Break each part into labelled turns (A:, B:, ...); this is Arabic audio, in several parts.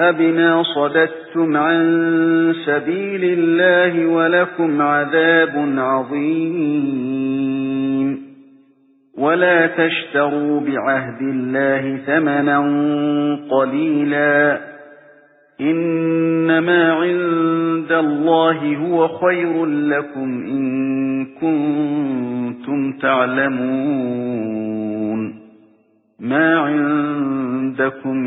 A: بما صددتم عن سبيل الله ولكم عذاب عظيم. ولا تشتروا بعهد الله ثمنا قليلا. إنما عند الله هو خير لكم إن كنتم تعلمون. ما عندكم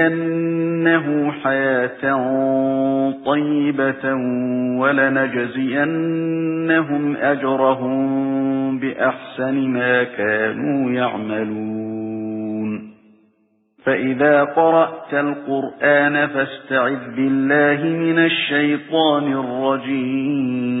A: فلنحيينه حياة طيبة ولنجزينهم أجرهم بأحسن ما كانوا يعملون فإذا قرأت القرآن فاستعذ بالله من الشيطان الرجيم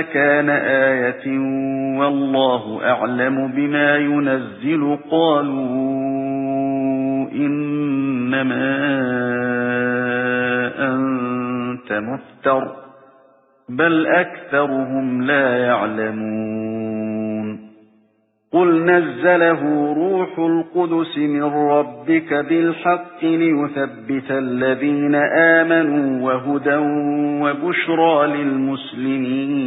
A: مَكَانَ آيَةٍ وَاللَّهُ أَعْلَمُ بِمَا يُنَزِّلُ قَالُوا إِنَّمَا أَنْتَ مُفْتَرٍ بَلْ أَكْثَرُهُمْ لَا يَعْلَمُونَ قُلْ نَزَّلَهُ رُوحُ الْقُدُسِ مِنْ رَبِّكَ بِالْحَقِّ لِيُثَبِّتَ الَّذِينَ آمَنُوا وَهُدًى وَبُشْرَى لِلْمُسْلِمِينَ